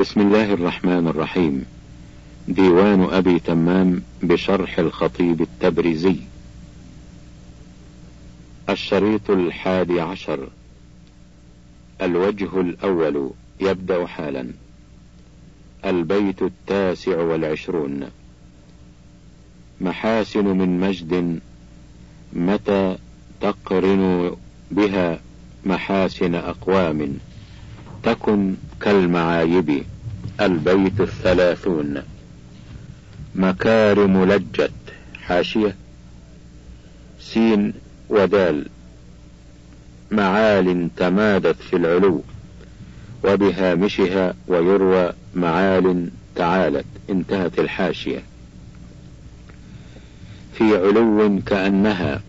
بسم الله الرحمن الرحيم. ديوان أبي تمام بشرح الخطيب التبريزي. الشريط الحادي عشر. الوجه الأول يبدأ حالا. البيت التاسع والعشرون. محاسن من مجد. متى تقرن بها محاسن أقوام؟ تكن كالمعايب البيت الثلاثون مكارم لجت حاشية سين ودال معال تمادت في العلو وبهامشها ويروى معال تعالت انتهت الحاشية في علو كأنها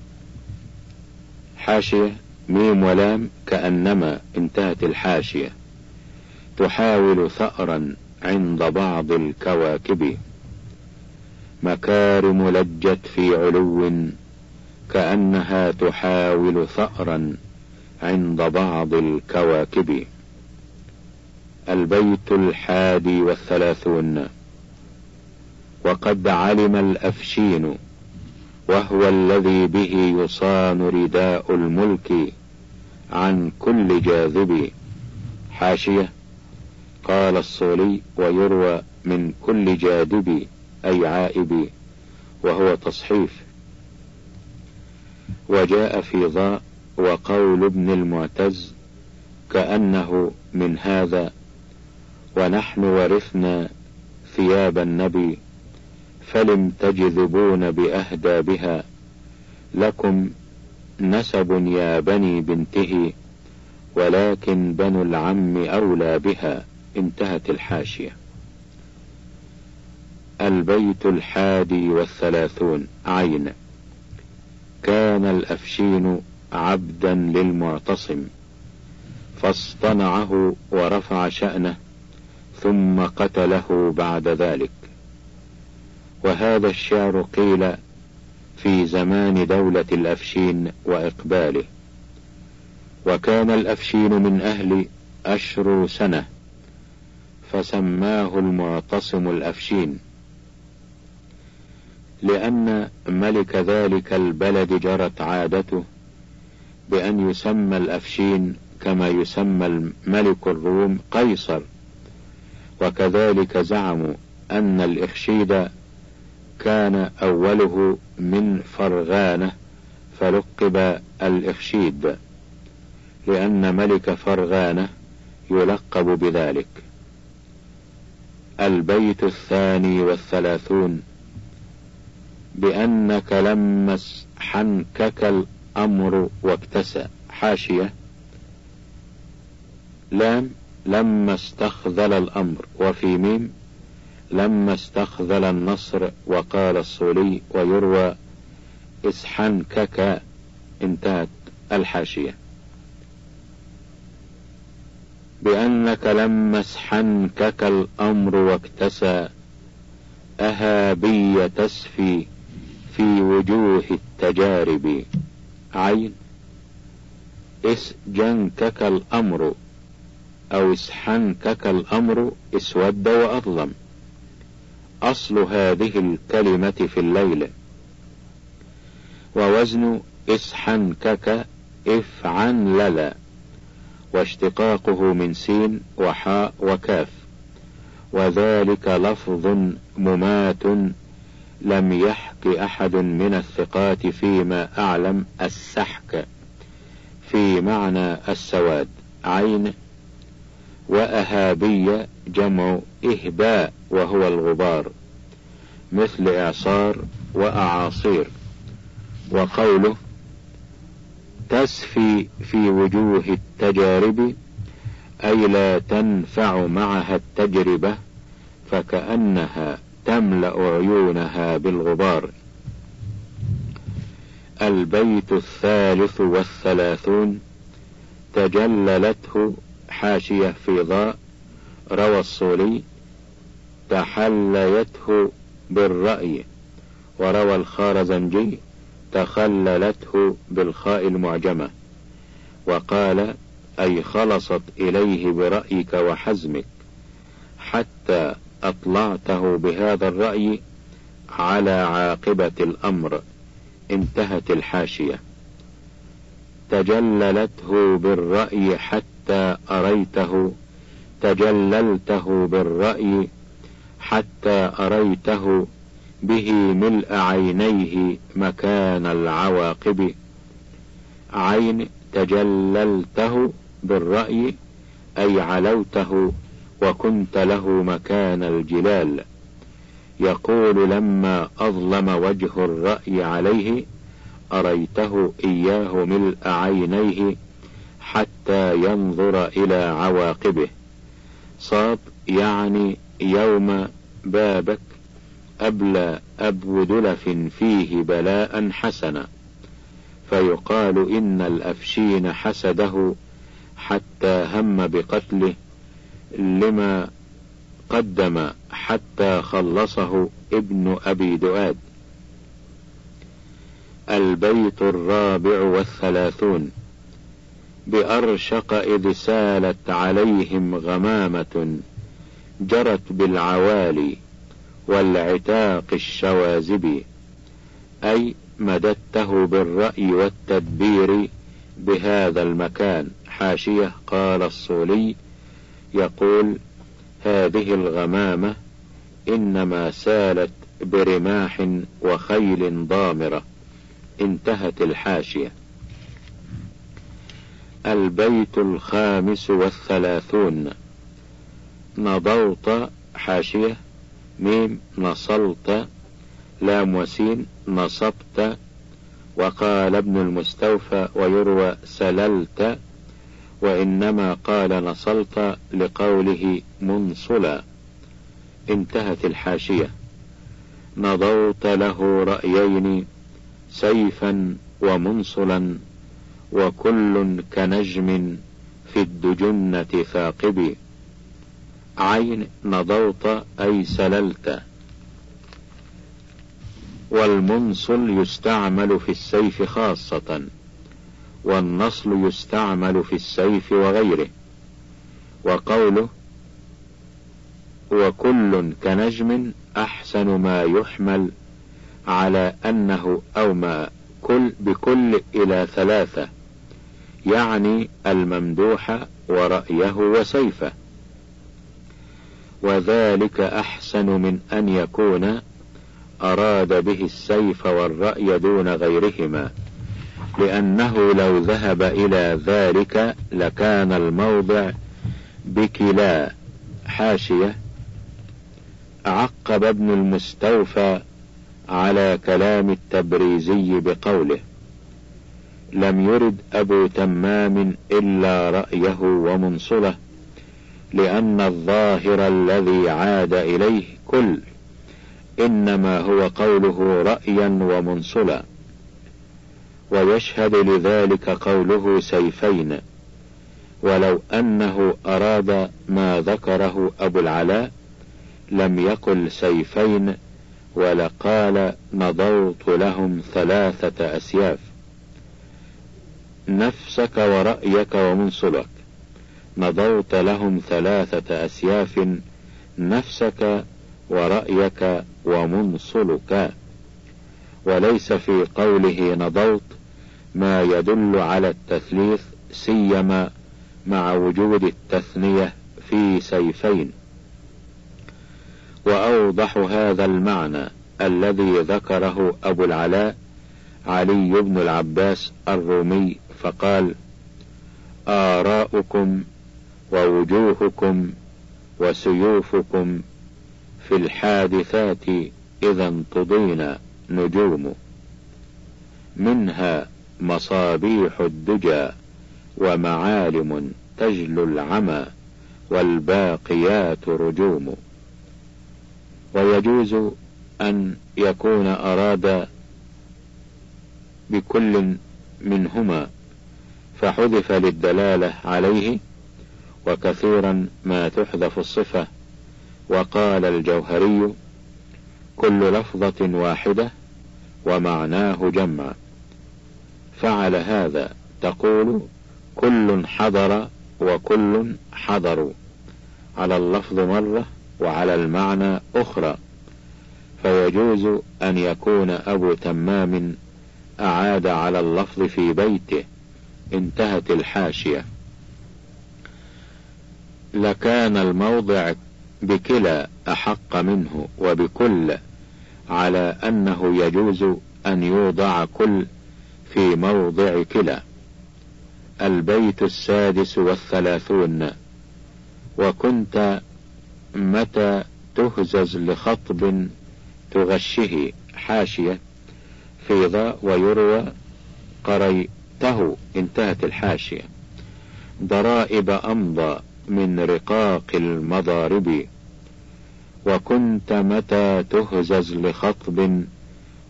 حاشية ميم ولام كأنما انتهت الحاشية تحاول ثأرا عند بعض الكواكب. مكارم لجت في علو كأنها تحاول ثأرا عند بعض الكواكب. البيت الحادي والثلاثون. وقد علم الأفشين وهو الذي به يصان رداء الملك عن كل جاذب. حاشية قال الصولي ويروى من كل جاذب أي عائب وهو تصحيف. وجاء في ضاء وقول ابن المعتز كأنه من هذا ونحن ورثنا ثياب النبي فلم تجذبون بأهدى بها لكم نسب يا بني بنته ولكن بنو العم أولى بها. انتهت الحاشية. البيت الحادي والثلاثون. عين. كان الأفشين عبدا للمعتصم. فاصطنعه ورفع شأنه ثم قتله بعد ذلك. وهذا الشعر قيل في زمان دولة الأفشين وإقباله. وكان الأفشين من أهل أشر سنة. فسماه المعتصم الأفشين لأن ملك ذلك البلد جرت عادته بأن يسمى الأفشين كما يسمى ملك الروم قيصر. وكذلك زعموا أن الإخشيد كان أوله من فرغانة فلقب الإخشيد لأن ملك فرغانة يلقب بذلك. البيت الثاني والثلاثون بأنك لما حنكك الأمر واكتسى. حاشية. لام لما استخذل الأمر. وفي ميم لما استخذل النصر وقال الصولي ويروى اسحنكك انتهت الحاشية. بأنك لما اسحنكك الأمر واكتسى أهابي تسفي في وجوه التجارب. عين اسجنكك الأمر أو اسحنكك الأمر اسود وأظلم. أصل هذه الكلمة في الليل. ووزن إسحنكك إفعن للا. واشتقاقه من سين وحاء وكاف. وذلك لفظ ممات لم يحك أحد من الثقات فيما أعلم السحك في معنى السواد عين وأهابية جمع إهباء وهو الغبار مثل إعصار وأعاصير وقوله تسفي في وجوه التجارب أي لا تنفع معها التجربة فكأنها تملأ عيونها بالغبار. البيت الثالث والثلاثون تجللته حاشية في ضاء روى الصولي تحليته بالرأي وروى الخارزنجي تخللته بالخاء المعجمة وقال أي خلصت إليه برأيك وحزمك حتى أطلعته بهذا الرأي على عاقبة الأمر انتهت الحاشية. تجللته بالرأي حتى أريته تجللته بالرأي حتى أريته به ملء عينيه مكان العواقب. عين تجللته بالرأي أي علوته وكنت له مكان الجلال. يقول لما أظلم وجه الرأي عليه أريته إياه ملء عينيه حتى ينظر إلى عواقبه. صاب يعني يوم بابك أبلى أبو دلف فيه بلاء حسنا فيقال إن الأفشين حسده حتى هم بقتله لما قدم حتى خلصه ابن أبي دؤاد. البيت الرابع والثلاثون. بأرشق إذ سالت عليهم غمامة جرت بالعوالي والعتاق الشوازب أي مددته بالرأي والتدبير بهذا المكان. حاشية قال الصولي يقول هذه الغمامة إنما سالت برماح وخيل ضامرة. انتهت الحاشية. البيت الخامس والثلاثون. نضوط حاشية ميم نصلت لام وسين نصبت وقال ابن المستوفى ويروى سللت وإنما قال نصلت لقوله منصلا. انتهت الحاشية. نضوت له رأيين سيفا ومنصلا وكل كنجم في الدجنة ثاقب عين نضوت أي سللت. والمنصل يستعمل في السيف خاصة والنصل يستعمل في السيف وغيره. وقوله وكل كنجم أحسن ما يحمل على أنه أو ما كل بكل إلى ثلاثة يعني الممدوح ورأيه وسيفه. وذلك أحسن من أن يكون أراد به السيف والرأي دون غيرهما لأنه لو ذهب إلى ذلك لكان الموضع بكلا حاشية. عقب ابن المستوفى على كلام التبريزي بقوله لم يرد أبو تمام إلا رأيه ومنصله لأن الظاهر الذي عاد إليه كل إنما هو قوله رأيا ومنصلا. ويشهد لذلك قوله سيفين. ولو أنه أراد ما ذكره أبو العلاء لم يقل سيفين ولقال نضوت لهم ثلاثة أسياف. نفسك ورأيك ومنصلك. نضوت لهم ثلاثة أسياف نفسك ورأيك ومنصلك وليس في قوله نضوت ما يدل على التثليث سيما مع وجود التثنية في سيفين. وأوضح هذا المعنى الذي ذكره أبو العلاء علي بن العباس الرومي فقال آراؤكم ووجوهكم وسيوفكم في الحادثات إذا انتضينا نجوم. منها مصابيح الدجى ومعالم تجلو العمى والباقيات رجوم. ويجوز أن يكون أراد بكل منهما فحذف للدلالة عليه وكثيرا ما تحذف الصفة. وقال الجوهري كل لفظة واحدة ومعناه جمع. فعل هذا تقول كل حضر وكل حضروا على اللفظ مرة وعلى المعنى أخرى. فيجوز أن يكون أبو تمام أعاد على اللفظ في بيته. انتهت الحاشية. لكان الموضع بكلا أحق منه وبكل على أنه يجوز أن يوضع كل في موضع كلا. البيت السادس والثلاثون. وكنت متى تهزز لخطب تغشه حاشية في ضاء ويروى قريته انتهت الحاشية. ضرائب أمضى من رقاق المضارب. وكنت متى تهزز لخطب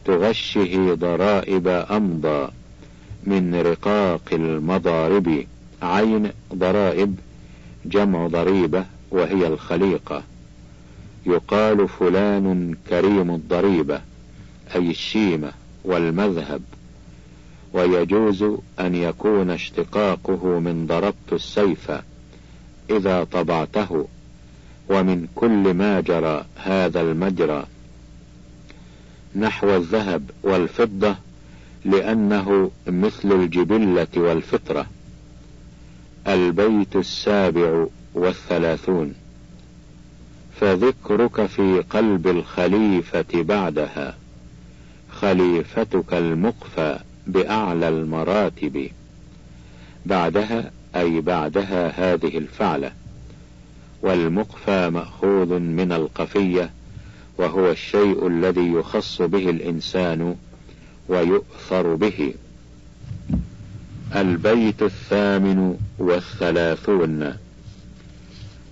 تغشه ضرائب أمضى من رقاق المضارب. عين ضرائب جمع ضريبة وهي الخليقة. يقال فلان كريم الضريبة أي الشيمة والمذهب. ويجوز أن يكون اشتقاقه من ضربت السيف. إذا طبعته ومن كل ما جرى هذا المجرى. نحو الذهب والفضة لأنه مثل الجبلة والفطرة. البيت السابع والثلاثون. فذكرك في قلب الخليفة بعدها. خليفتك المقفى بأعلى المراتب. بعدها أي بعدها هذه الفعلة. والمقفى مأخوذ من القفية وهو الشيء الذي يخص به الإنسان ويؤثر به. البيت الثامن والثلاثون.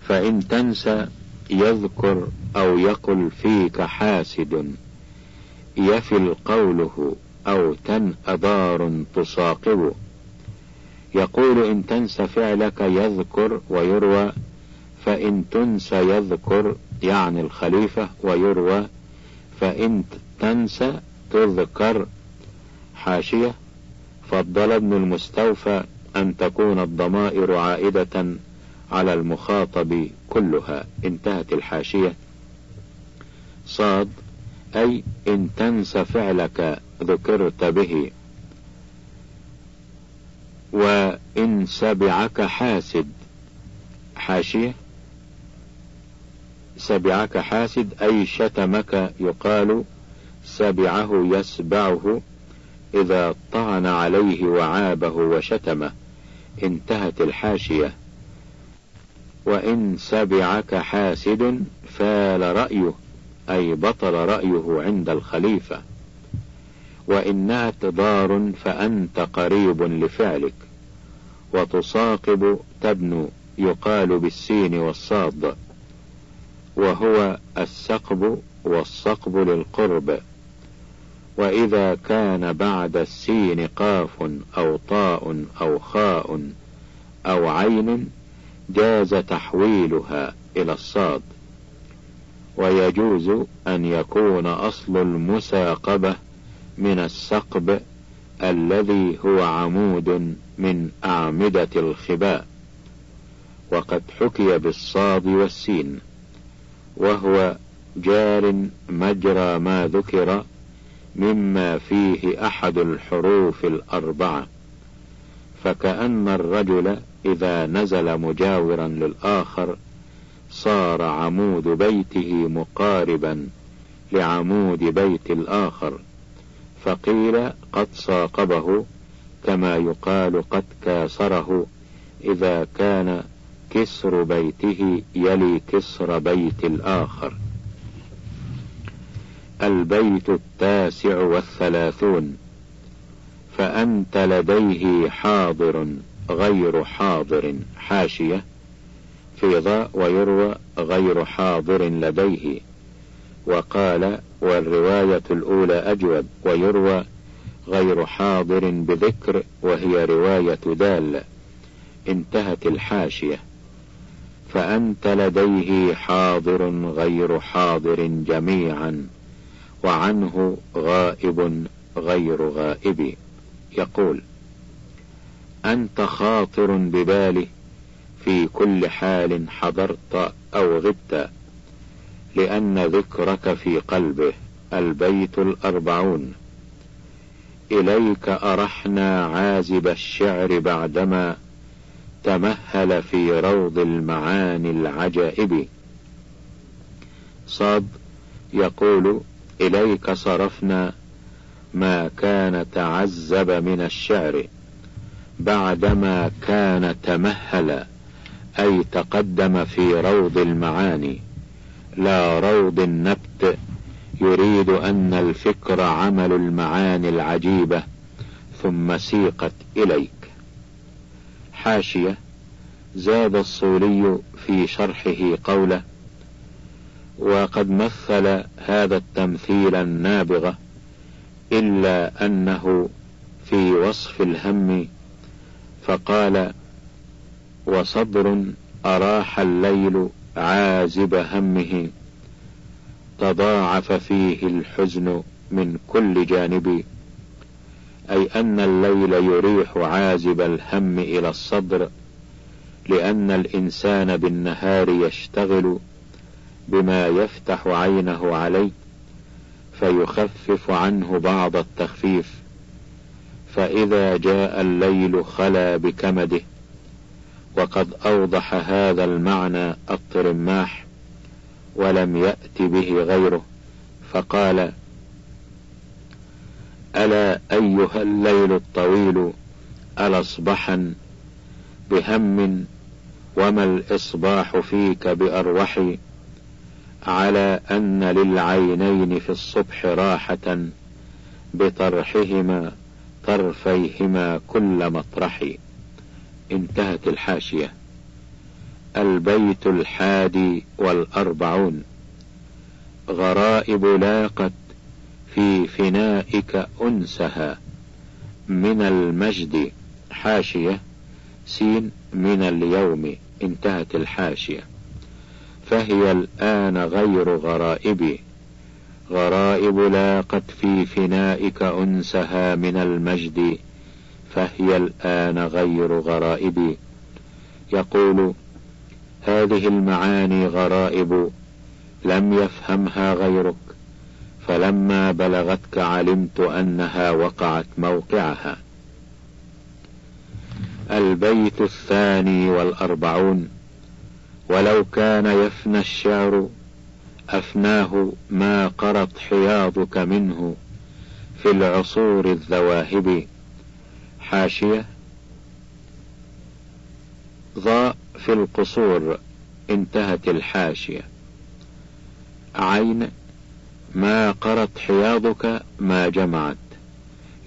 فإن تنسى يذكر أو يقل فيك حاسد. يفل قوله أو تن أدار تصاقب يقول إن تنس فعلك يذكر ويروى فإن تنس يذكر يعني الخليفة ويروى فإن تنسى تذكر حاشية. فضل ابن المستوفى أن تكون الضمائر عائدة على المخاطب كلها. انتهت الحاشية. صاد أي إن تنس فعلك ذكرت به. وإن سبعك حاسد. حاشية. سبعك حاسد أي شتمك يقال سبعه يسبعه إذا طعن عليه وعابه وشتمه. انتهت الحاشية. وإن سبعك حاسد فال رأيه أي بطل رأيه عند الخليفة. وإنها تضار فأنت قريب لفعلك. وتصاقب تبنو يقال بالسين والصاد. وهو السقب والصقب للقرب. وإذا كان بعد السين قاف أو طاء أو خاء أو عين جاز تحويلها إلى الصاد. ويجوز أن يكون أصل المساقبة من السقب الذي هو عمود من أعمدة الخباء وقد حكي بالصاد والسين وهو جار مجرى ما ذكر مما فيه أحد الحروف الأربعة فكأن الرجل إذا نزل مجاورا للآخر صار عمود بيته مقاربا لعمود بيت الآخر. فقيل قد صاقبه كما يقال قد كاسره إذا كان كسر بيته يلي كسر بيت الآخر. البيت التاسع والثلاثون فأنت لديه حاضر غير حاضر حاشية في ضاء ويروى غير حاضر لديه. وقال والرواية الأولى أجود ويروى غير حاضر بذكر وهي رواية دال. انتهت الحاشية. فأنت لديه حاضر غير حاضر جميعا وعنه غائب غير غائب. يقول أنت خاطر بباله في كل حال حضرت أو غبت. لأن ذكرك في قلبه البيت الأربعون. إليك أرحنا عازب الشعر بعدما تمهل في روض المعاني العجائب. صاد يقول إليك صرفنا ما كان تعزب من الشعر بعدما كان تمهل أي تقدم في روض المعاني. لا روض النبت يريد أن الفكر عمل المعاني العجيبة ثم سيقت إليك. حاشية زاد الصولي في شرحه قوله وقد مثل هذا التمثيل النابغة إلا أنه في وصف الهم فقال وصبر أراح الليل عازب همه تضاعف فيه الحزن من كل جانب. أي أن الليل يريح عازب الهم إلى الصدر لأن الإنسان بالنهار يشتغل بما يفتح عينه عليه فيخفف عنه بعض التخفيف. فإذا جاء الليل خلا بكمده وقد أوضح هذا المعنى الطرماح ولم يأت به غيره فقال ألا أيها الليل الطويل الأصبحا بهم وما الإصباح فيك بأروح على أن للعينين في الصبح راحة بطرحهما طرفيهما كل مطرح انتهت الحاشية. البيت الحادي والأربعون. غرائب لاقت في فنائك أنسها. من المجد. حاشية. سين من اليوم. انتهت الحاشية. فهي الآن غير غرائب غرائب لاقت في فنائك أنسها من المجد. فهي الآن غير غرائب يقول هذه المعاني غرائب لم يفهمها غيرك فلما بلغتك علمت أنها وقعت موقعها. البيت الثاني والأربعون. ولو كان يفنى الشعر أفناه ما قرت حياضك منه في العصور الذواهب. حاشية. ضاء في القصور انتهت الحاشية. عين ما قرت حياضك ما جمعت.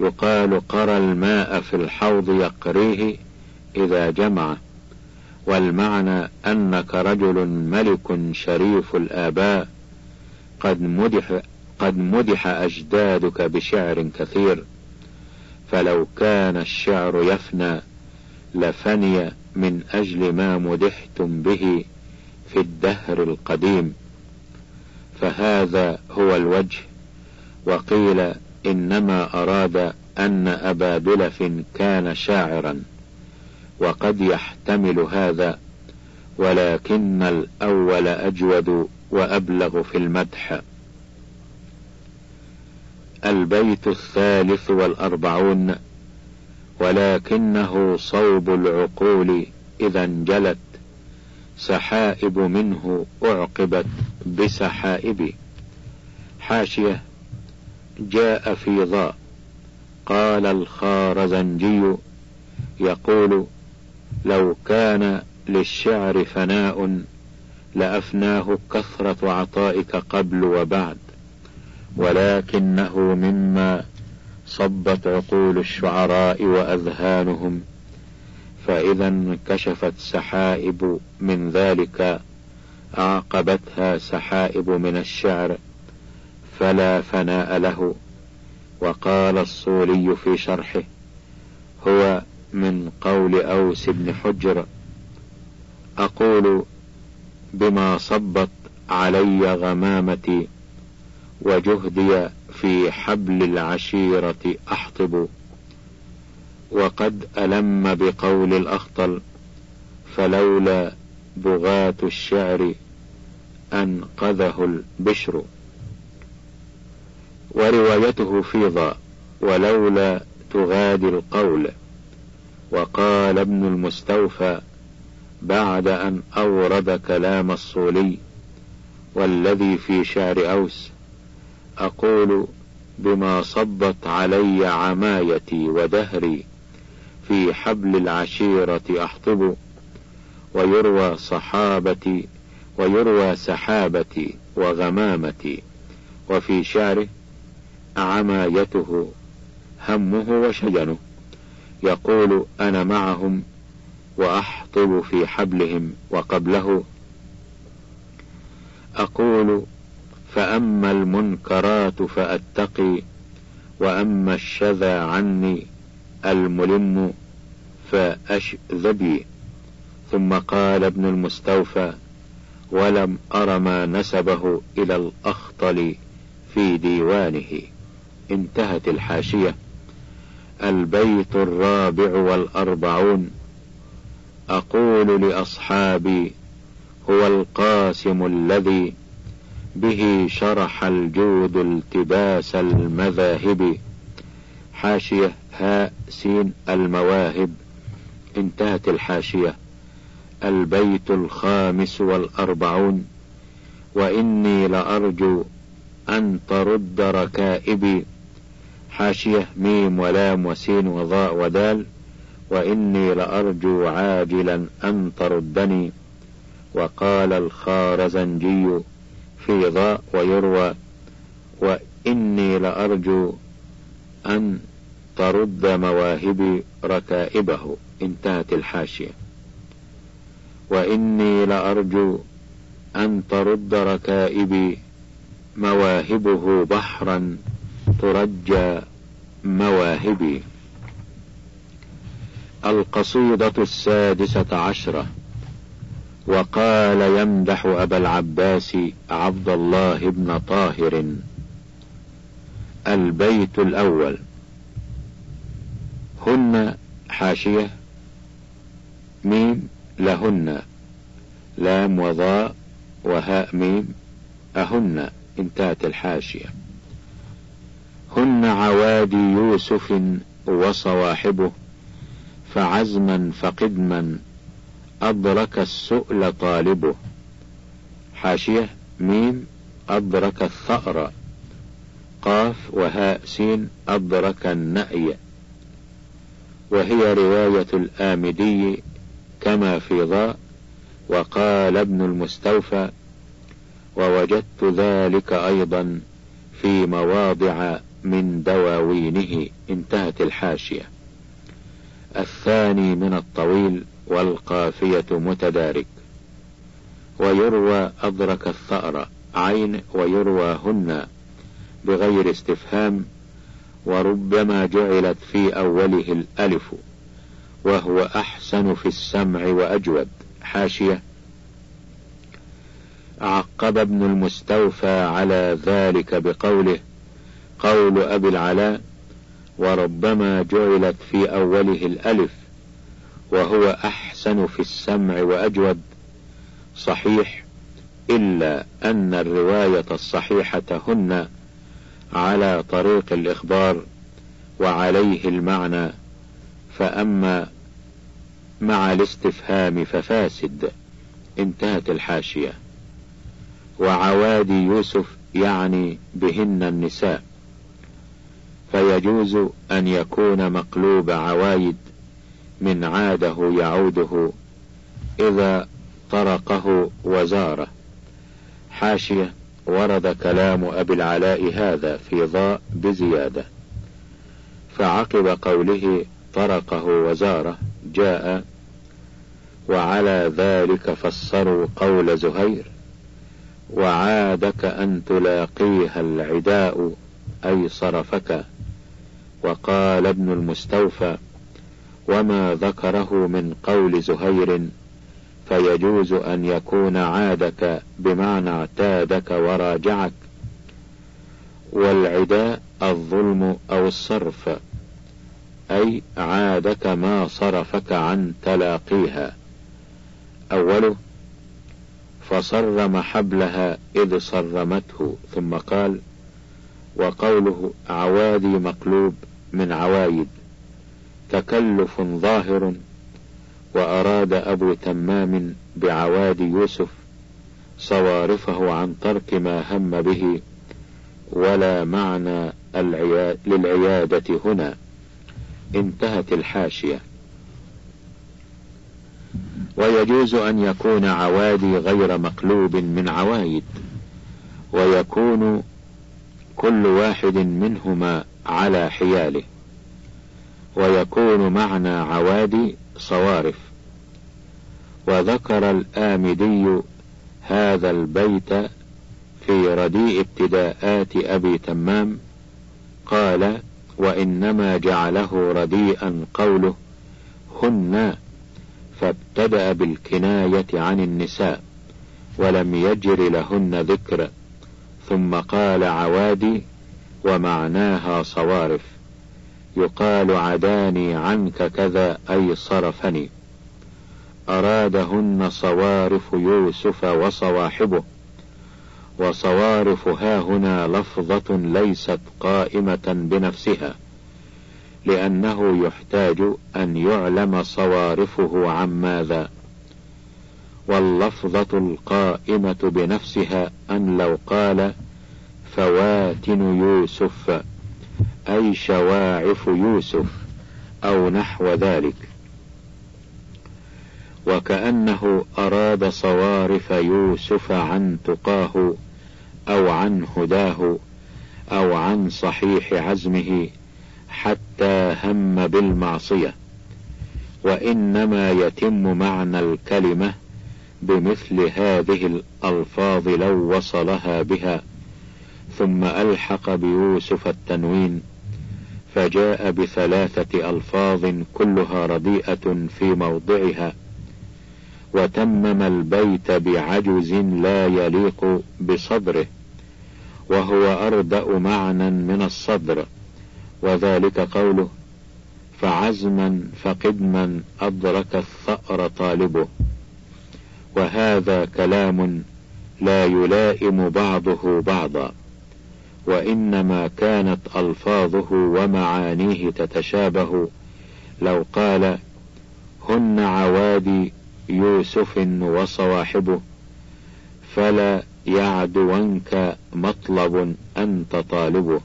يقال قرى الماء في الحوض يقريه إذا جمع. والمعنى أنك رجل ملك شريف الآباء. قد مدح قد مدح أجدادك بشعر كثير. فلو كان الشعر يفنى لفني من أجل ما مدحتم به في الدهر القديم. فهذا هو الوجه. وقيل إنما أراد أن أبا دلف كان شاعرا. وقد يحتمل هذا ولكن الأول أجود وأبلغ في المدح. البيت الثالث والأربعون ولكنه صوب العقول إذا انجلت سحائب منه أعقبت بسحائب حاشية جاء في ضاء قال الخارزنجي يقول لو كان للشعر فناء لأفناه كثرة عطائك قبل وبعد. ولكنه مما صبت عقول الشعراء وأذهانهم فإذا انكشفت سحائب من ذلك أعقبتها سحائب من الشعر فلا فناء له. وقال الصولي في شرحه هو من قول أوس بن حجر أقول بما صبت علي غمامتي وجهدي في حبل العشيرة أحطب وقد ألم بقول الأخطل فلولا بغاة الشعر أنقذه البشر. وروايته في ضاء ولولا تغادي القول. وقال ابن المستوفى بعد أن أورد كلام الصولي والذي في شعر أوس أقول بما صبت علي عمايتي ودهري في حبل العشيرة أحطب ويروى صحابتي ويروى سحابتي وغمامتي وفي شعره عمايته همه وشجنه يقول أنا معهم وأحطب في حبلهم وقبله أقول فأما المنكرات فأتقي وأما الشذى عني الملم فأشذبي. ثم قال ابن المستوفى ولم أر ما نسبه إلى الأخطل في ديوانه. انتهت الحاشية. البيت الرابع والأربعون. أقول لأصحابي هو القاسم الذي به شرح الجود التباس المذاهب. حاشية هاء سين المواهب. انتهت الحاشية. البيت الخامس والأربعون. وإني لأرجو أن ترد ركائبي. حاشية ميم ولام وسين وضاء ودال. وإني لأرجو عاجلا أن تردني. وقال الخارزنجي في ضاء ويروى وإني لأرجو أن ترد مواهبي ركائبه انتهت الحاشية. وإني لأرجو أن ترد ركائبي مواهبه بحرا ترجى مواهبي. القصيدة السادسة عشرة. وقال يمدح أبا العباس عبد الله بن طاهر. البيت الأول. هن حاشية. ميم لهن. لام وضاء وهاء ميم أهن. انتهت الحاشية. هن عوادي يوسف وصواحبه فعزما فقدما أدرك السؤل طالبه. حاشية ميم أدرك الثأر. قاف وهاء سين أدرك النأي. وهي رواية الآمدي كما في ضاء وقال ابن المستوفى ووجدت ذلك أيضا في مواضع من دواوينه. انتهت الحاشية. الثاني من الطويل والقافية متدارك. ويروى أدرك الثأر عين ويروى هن بغير استفهام وربما جعلت في أوله الألف وهو أحسن في السمع وأجود. حاشية. عقب ابن المستوفى على ذلك بقوله قول أبي العلاء وربما جعلت في أوله الألف وهو أحسن في السمع وأجود. صحيح إلا أن الرواية الصحيحة هن على طريق الإخبار وعليه المعنى فأما مع الاستفهام ففاسد. انتهت الحاشية. وعوادي يوسف يعني بهن النساء. فيجوز أن يكون مقلوب عوايد من عاده يعوده إذا طرقه وزاره. حاشية ورد كلام أبي العلاء هذا في ضاء بزيادة. فعقب قوله طرقه وزاره جاء وعلى ذلك فسروا قول زهير وعادك أن تلاقيها العداء أي صرفك. وقال ابن المستوفى وما ذكره من قول زهير فيجوز أن يكون عادك بمعنى اعتادك وراجعك. والعداء الظلم أو الصرف أي عادك ما صرفك عن تلاقيها. أوله فصرم حبلها إذ صرمته ثم قال وقوله عوادي مقلوب من عوايد. تكلف ظاهر وأراد أبو تمام بعواد يوسف صوارفه عن ترك ما هم به ولا معنى للعيادة هنا. انتهت الحاشية. ويجوز أن يكون عوادي غير مقلوب من عوايد ويكون كل واحد منهما على حياله. ويكون معنى عوادي صوارف. وذكر الآمدي هذا البيت في رديء ابتداءات أبي تمام قال وإنما جعله رديئا قوله هن فابتدأ بالكناية عن النساء ولم يجر لهن ذكر ثم قال عوادي ومعناها صوارف. يقال عداني عنك كذا أي صرفني. أرادهن صوارف يوسف وصواحبه. وصوارف هنا لفظة ليست قائمة بنفسها لأنه يحتاج أن يعلم صوارفه عن ماذا. واللفظة القائمة بنفسها أن لو قال فواتن يوسف. أي شواعف يوسف أو نحو ذلك. وكأنه أراد صوارف يوسف عن تقاه أو عن هداه أو عن صحيح عزمه حتى هم بالمعصية. وإنما يتم معنى الكلمة بمثل هذه الألفاظ لو وصلها بها. ثم ألحق بيوسف التنوين فجاء بثلاثة ألفاظ كلها رديئة في موضعها وتمم البيت بعجز لا يليق بصدره وهو أردأ معنى من الصدر وذلك قوله فعزما فقدما أدرك الثأر طالبه وهذا كلام لا يلائم بعضه بعضا. وإنما كانت ألفاظه ومعانيه تتشابه. لو قال هن عوادي يوسف وصواحبه فلا يعدونك مطلب أنت طالبه.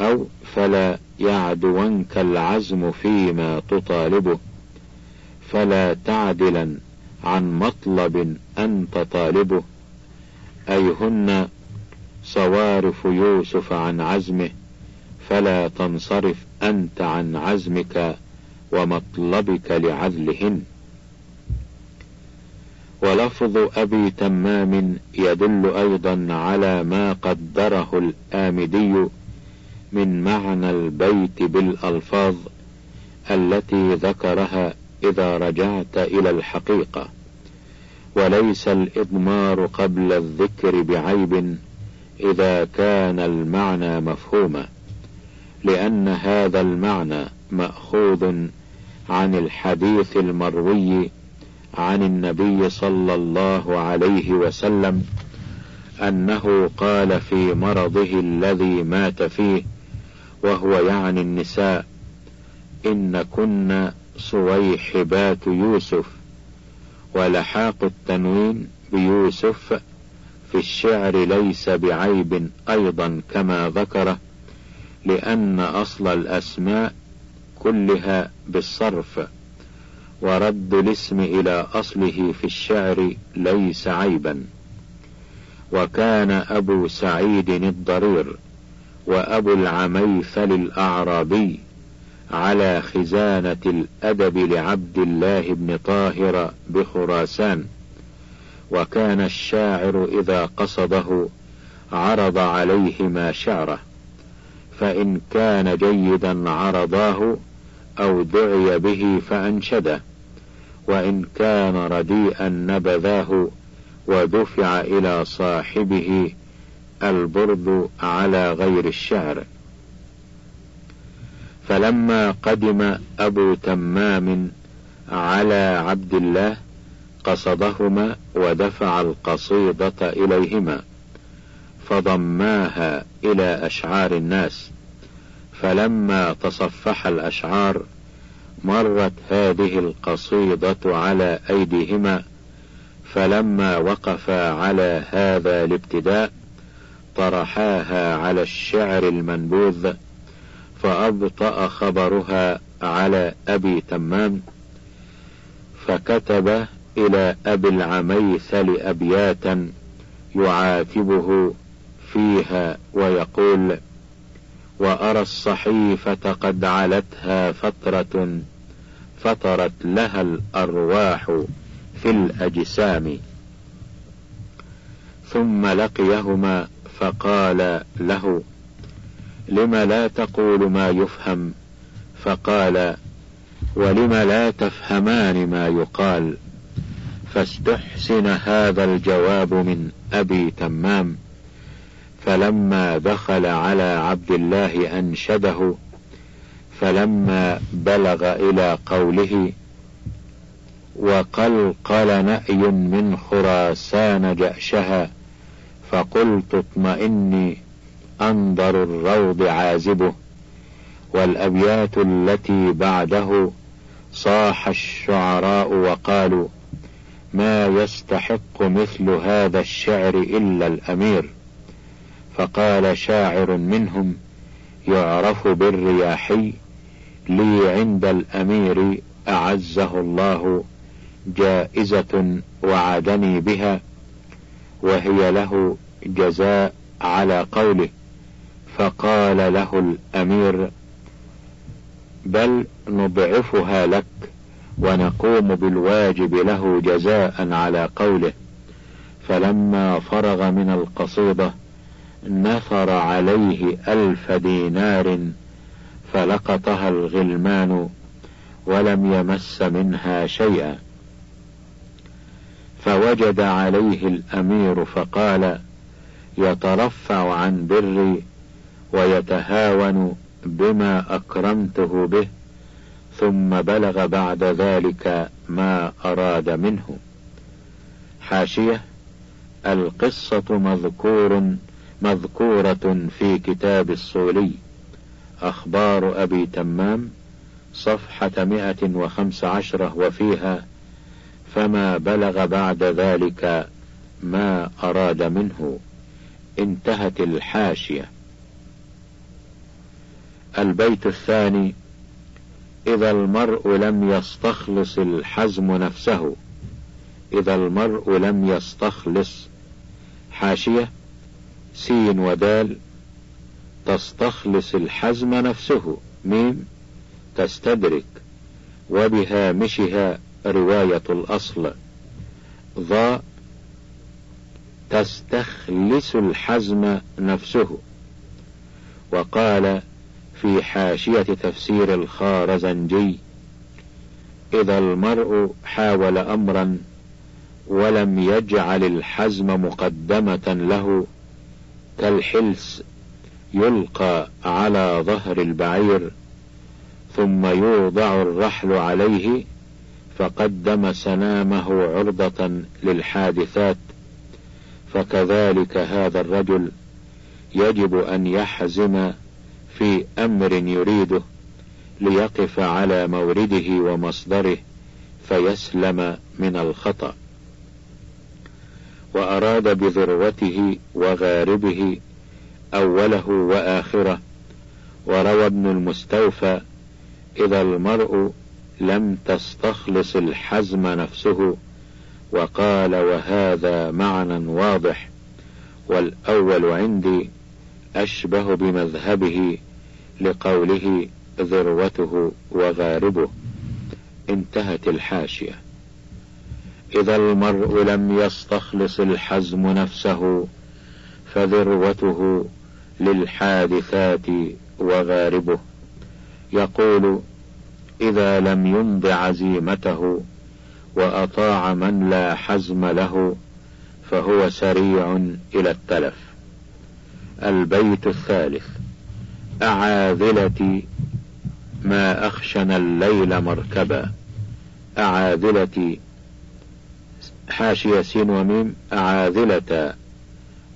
أو فلا يعدونك العزم فيما تطالبه. فلا تعدلا عن مطلب أنت طالبه. أي هن صوارف يوسف عن عزمه فلا تنصرف أنت عن عزمك ومطلبك لعذلهن ولفظ أبي تمام يدل أيضا على ما قدره الآمدي من معنى البيت بالألفاظ التي ذكرها إذا رجعت إلى الحقيقة. وليس الإضمار قبل الذكر بعيب إذا كان المعنى مفهوما لأن هذا المعنى مأخوذ عن الحديث المروي عن النبي صلى الله عليه وسلم أنه قال في مرضه الذي مات فيه وهو يعني النساء إن كن صويحبات يوسف ولحاق التنوين بيوسف في الشعر ليس بعيب أيضا كما ذكره لأن أصل الأسماء كلها بالصرف ورد الاسم إلى أصله في الشعر ليس عيبا. وكان أبو سعيد الضرير وأبو العميثل الأعرابي على خزانة الأدب لعبد الله بن طاهر بخراسان. وكان الشاعر إذا قصده عرض عليه ما شعره فإن كان جيدا عرضاه أو دعي به فأنشده وإن كان رديئا نبذاه ودفع إلى صاحبه البرد على غير الشعر. فلما قدم أبو تمام على عبد الله قصدهما ودفع القصيدة إليهما فضماها إلى أشعار الناس فلما تصفح الأشعار مرت هذه القصيدة على أيديهما فلما وقفا على هذا الابتداء طرحاها على الشعر المنبوذ فأبطأ خبرها على أبي تمام فكتب إلى أبي العميثل أبياتا يعاتبه فيها ويقول وأرى الصحيفة قد علتها فترة فطرت لها الأرواح في الأجسام. ثم لقيهما فقال له لم لا تقول ما يفهم؟ فقال ولم لا تفهمان ما يقال؟ فاستحسن هذا الجواب من أبي تمام فلما دخل على عبد الله أنشده فلما بلغ إلى قوله وقلقل نأي من خراسان جأشها فقلت اطمئني أنظر الروض عازبه والأبيات التي بعده صاح الشعراء وقالوا ما يستحق مثل هذا الشعر إلا الأمير. فقال شاعر منهم يعرف بالرياحي لي عند الأمير أعزه الله جائزة وعدني بها وهي له جزاء على قوله. فقال له الأمير بل نضعفها لك ونقوم بالواجب له جزاء على قوله فلما فرغ من القصيدة نثر عليه ألف دينار فلقطها الغلمان ولم يمس منها شيئا. فوجد عليه الأمير فقال يترفع عن بري ويتهاون بما أكرمته به. ثم بلغ بعد ذلك ما أراد منه. حاشية القصة مذكور مذكورة في كتاب الصولي. أخبار أبي تمام صفحة مئة وخمس عشرة وفيها فما بلغ بعد ذلك ما أراد منه. انتهت الحاشية. البيت الثاني إذا المرء لم يستخلص الحزم نفسه. إذا المرء لم يستخلص. حاشية. سين ودال. تستخلص الحزم نفسه. ميم. تستدرك. وبهامشها رواية الأصل. ضاء تستخلص الحزم نفسه. وقال في حاشية تفسير الخارزنجي. إذا المرء حاول أمرا ولم يجعل الحزم مقدمة له كالحلس يلقى على ظهر البعير ثم يوضع الرحل عليه فقدم سنامه عرضة للحادثات. فكذلك هذا الرجل يجب أن يحزم في أمر يريده ليقف على مورده ومصدره فيسلم من الخطأ. وأراد بذروته وغاربه أوله وآخره وروى ابن المستوفى إذا المرء لم تستخلص الحزم نفسه وقال وهذا معنى واضح والأول عندي أشبه بمذهبه لقوله ذروته وغاربه انتهت الحاشية. إذا المرء لم يستخلص الحزم نفسه فذروته للحادثات وغاربه. يقول إذا لم يمض عزيمته وأطاع من لا حزم له فهو سريع إلى التلف. البيت الثالث. أعاذلتي ما أخشن الليل مركبا. أعاذلتي حاشية سين وميم أعاذلة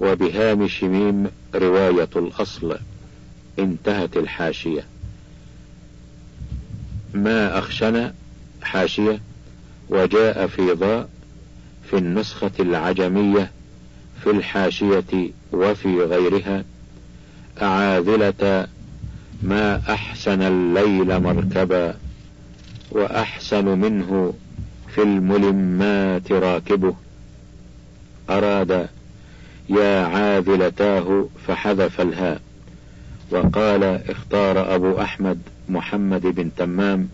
وبهامش ميم رواية الأصل انتهت الحاشية. ما أخشن حاشية وجاء في ضاء في النسخة العجمية في الحاشية وفي غيرها. أعاذلة ما أحسن الليل مركبا وأحسن منه في الملمات راكبه. أراد يا عاذلتاه فحذف الهاء. وقال اختار أبو أحمد محمد بن تمام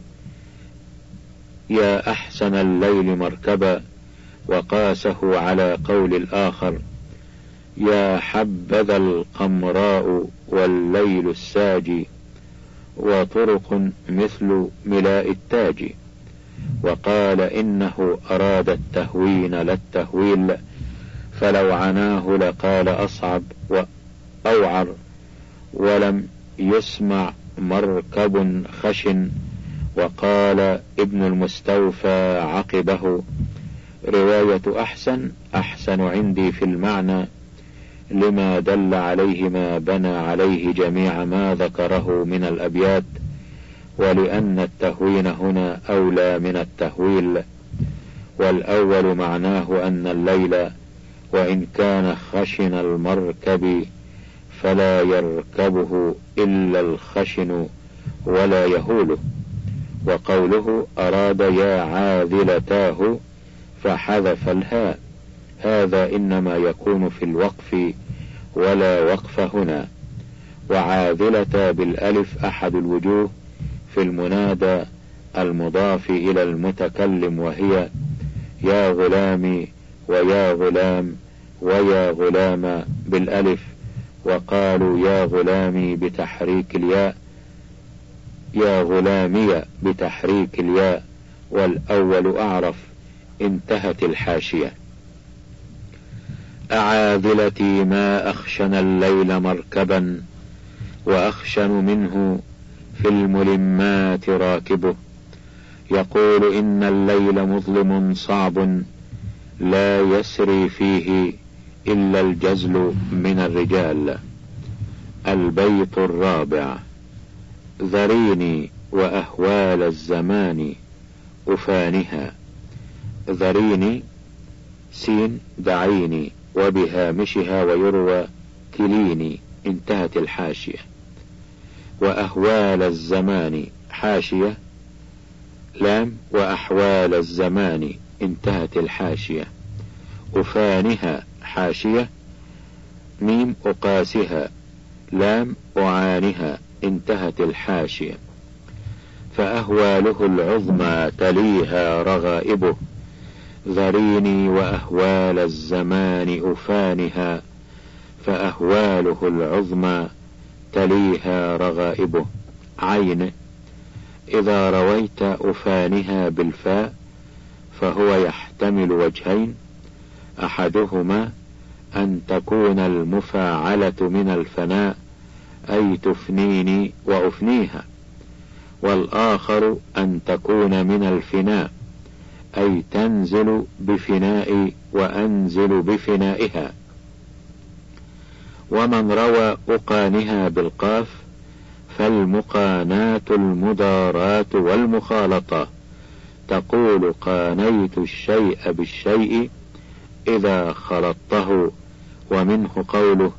يا أحسن الليل مركبا وقاسه على قول الآخر يا حبذا القمراء والليل الساجي. وطرق مثل ملاء التاج. وقال إنه أراد التهوين لا التهويل فلو عناه لقال أصعب وأوعر ولم يسمع مركب خشن وقال ابن المستوفى عقبه رواية أحسن أحسن عندي في المعنى. لما دل عليه ما بنى عليه جميع ما ذكره من الأبيات ولأن التهوين هنا أولى من التهويل والأول معناه أن الليل وإن كان خشن المركب فلا يركبه إلا الخشن ولا يهوله وقوله أراد يا عاذلتاه فحذف الهاء. هذا إنما يكون في الوقف ولا وقف هنا. وعاذلة بالألف أحد الوجوه في المنادى المضاف إلى المتكلم وهي يا غلامي ويا غلام ويا غلام بالألف. وقالوا يا غلامي بتحريك الياء يا غلامي بتحريك الياء. والأول أعرف انتهت الحاشية. أعاذلتي ما أخشن الليل مركبا وأخشن منه في الملمات راكبه. يقول إن الليل مظلم صعب لا يسري فيه إلا الجزل من الرجال. البيت الرابع. ذريني وأهوال الزمان أفانها. ذريني سين دعيني. وبهامشها ويروى كليني انتهت الحاشية. وأهوال الزمان حاشية. لام وأحوال الزمان انتهت الحاشية. أفانها حاشية. ميم أقاسها. لام أعانها انتهت الحاشية. فأهواله العظمى تليها رغائبه. ذريني وأهوال الزمان أفانها فأهواله العظمى تليها رغائبه. عين إذا رويت أفانها بالفاء فهو يحتمل وجهين أحدهما أن تكون المفاعلة من الفناء أي تفنيني وأفنيها والآخر أن تكون من الفناء. أي تنزل بفنائي وأنزل بفنائها. ومن روى أقانها بالقاف فالمقانات المدارات والمخالطة. تقول قانيت الشيء بالشيء إذا خلطته. ومنه قوله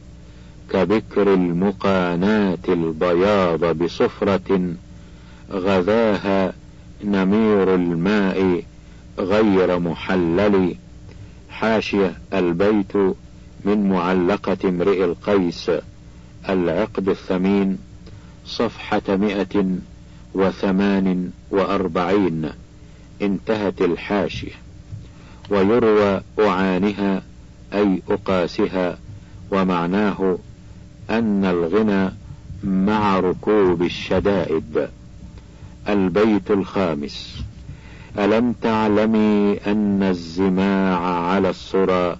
كبكر المقانات البياض بصفرة غذاها نمير الماء غير محلل. حاشية البيت من معلقة امرئ القيس. العقد الثمين صفحة مئة وثمان وأربعين. انتهت الحاشية. ويروى أعانها أي أقاسها ومعناه أن الغنى مع ركوب الشدائد. البيت الخامس. ألم تعلمي أن الزماع على الصرى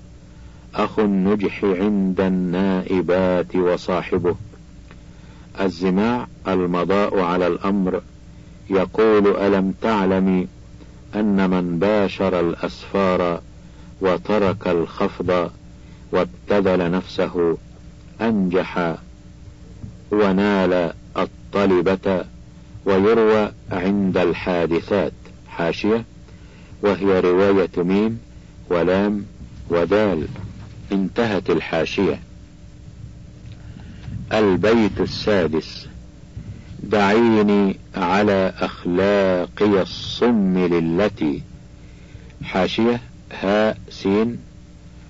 أخو النجح عند النائبات وصاحبه. الزماع المضاء على الأمر. يقول ألم تعلمي أن من باشر الأسفار وترك الخفض وابتذل نفسه أنجح ونال الطلبة ويروى عند الحادثات. حاشية وهي رواية ميم ولام وذال انتهت الحاشية. البيت السادس. دعيني على أخلاقي الصم للتي. حاشية هاء سين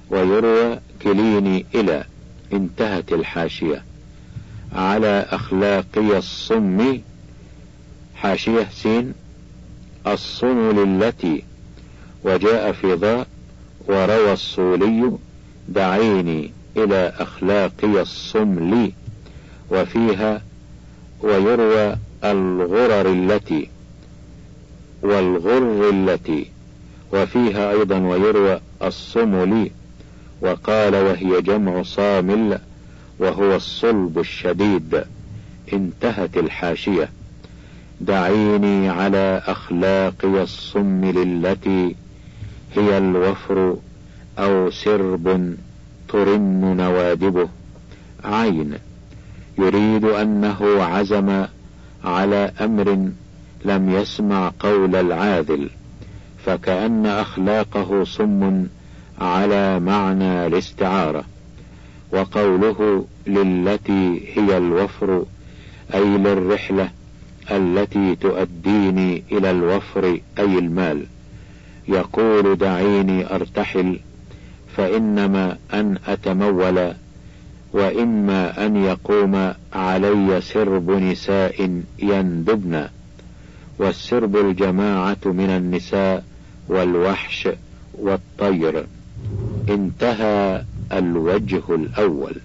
ويروى كليني إلى انتهت الحاشية. على أخلاقي الصم. حاشية سين الصم للتي وجاء في ضاء وروى الصولي دعيني إلى أخلاقي الصم لي وفيها ويروى الغرر التي والغر التي وفيها أيضا ويروى الصملي وقال وهي جمع صامل وهو الصلب الشديد انتهت الحاشية دعيني على أخلاقي الصم للتي هي الوفر أو سرب ترن نوادبه. عين. يريد أنه عزم على أمر لم يسمع قول العاذل فكأن أخلاقه صم على معنى الاستعارة وقوله للتي هي الوفر أي للرحلة التي تؤديني إلى الوفر أي المال. يقول دعيني أرتحل فإنما أن أتمول وإما أن يقوم علي سرب نساء يندبن. والسرب الجماعة من النساء والوحش والطير. انتهى الوجه الأول.